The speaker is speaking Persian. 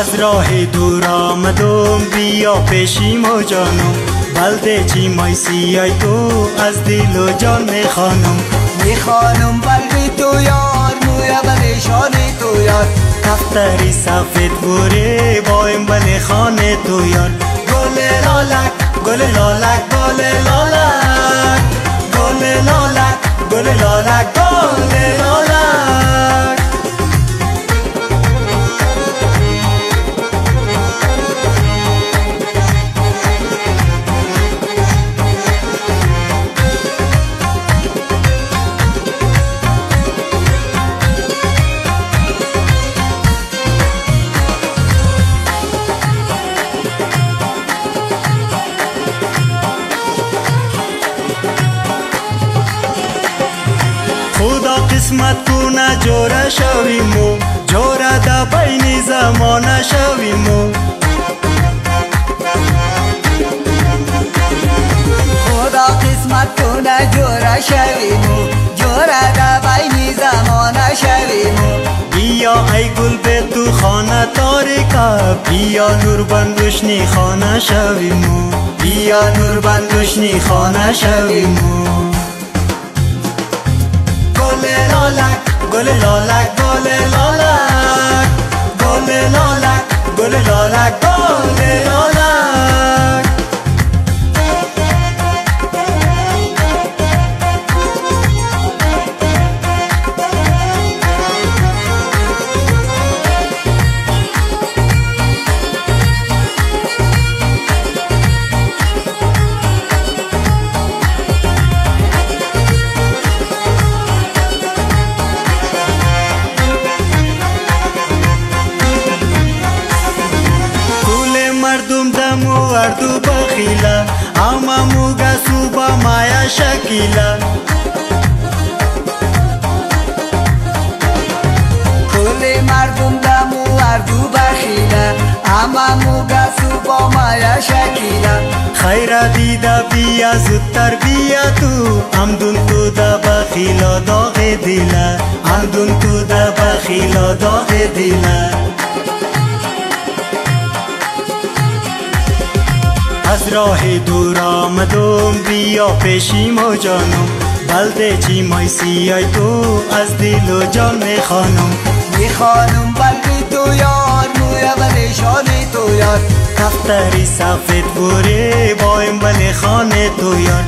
از راه دور آمدم بیا پیشیم و جانم. بلده چی مای سیای تو از دل و جان می‌خوانم می‌خوانم بلبی تو یار مویا بلشان تو یار. دفتری سفید بوره با این بل خانه تو یار. گل لالک گل لالک گل قسمت کنه جوره شویمو جوره دا بین زمانه شویمو خدا قسمت کنه جورا شویمو جورا دا بین زمانه شویمو بیا ای گل به تو خانه تاریکا بیا نور بندوشنی خانه شویمو بیا نور بندوشنی خانه شویمو گل لالک گل لالک گل لالک گل لالک گل لالک گل برد بخيلا اما موغا سوبا مايا شكيلا كل مردم دمو اردو بخيلا اما موغا سوبا مايا شاكيلا خيرا ديدا بيا زتر بيا تو امدون تو دا بخيلا داغ ديلا امدون تو دا بخيلا داغ ديلا از راه دور آمدم بیا پیشیم و جانم. بلده چی مای سیای تو از دل و جان می‌خوانم. می‌خوانم بلبی تو یار مویا بلشان تو یار. دفتری سفید بوره با این بل خانه تو یار.